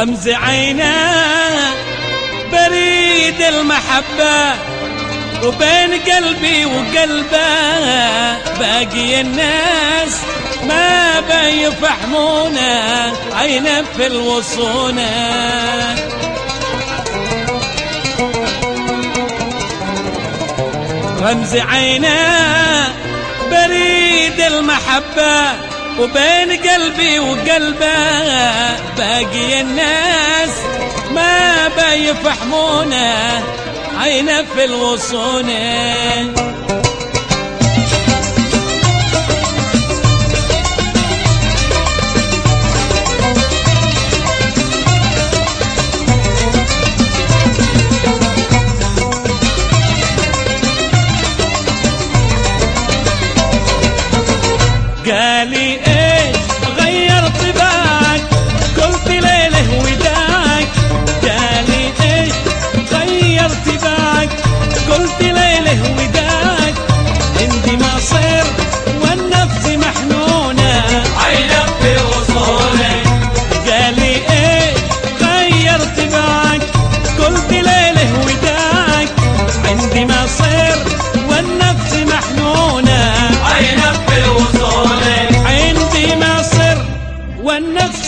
رمز عينه بريد المحبة وبين قلبي وقلبه باقي الناس ما بيفهمونا عينه في الوصونه. رمز عينه بريد المحبة وبين قلبي وقلبه باقي الناس ما بيفهمونه عينه في الغصونه Ali.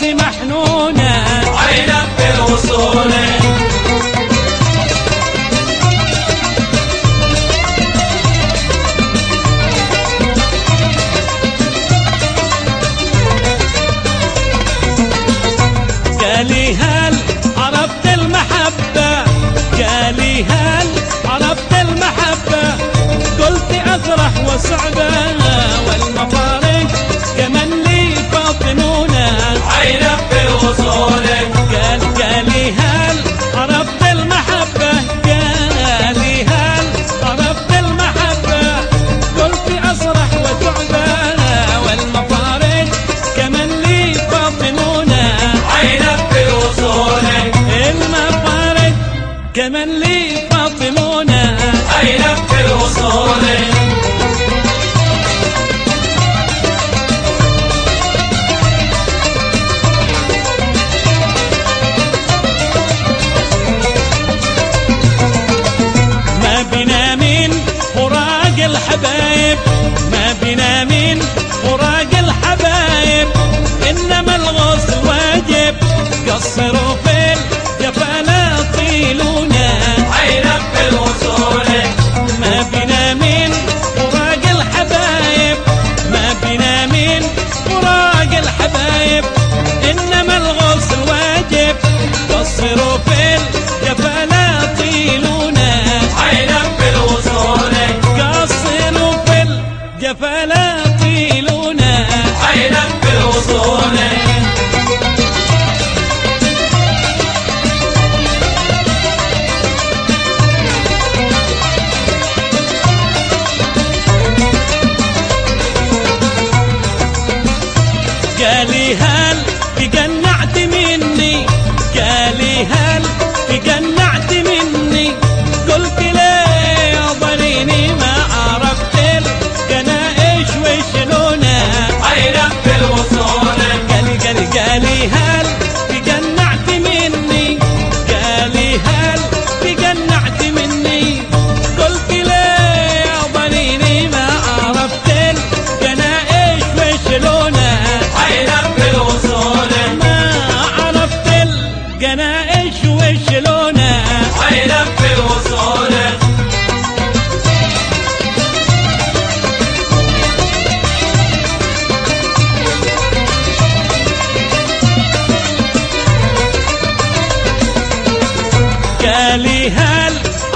نفسي محنون الغايب ما بنا من فراق الحبايب إنما الغص واجب قصروا في الجفا لا طيلون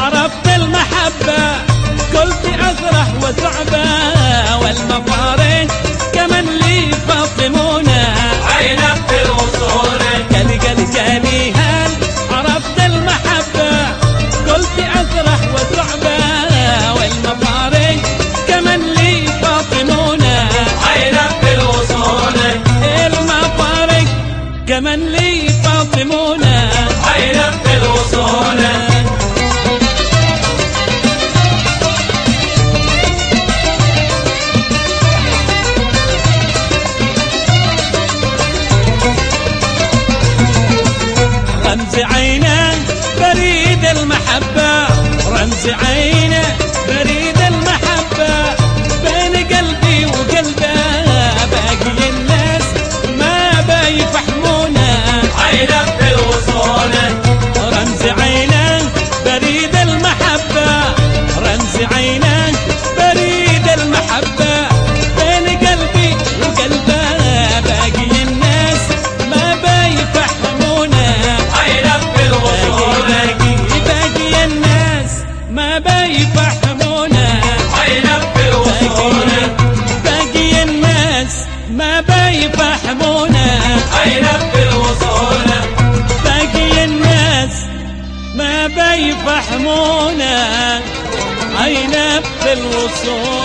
عرفت المحبة قلت أفرح وسعبة والمفارق كمان لي فاطمونا عينك في الوصول جالي جالي جالي هل عرفت المحبة قلت أفرح وسعبة والمفارق كمان لي فاطمونا عينك في الوصول المفارق كمان لي بريد المحبة رمز عينه بريد بيفهمونا عينب بالوصول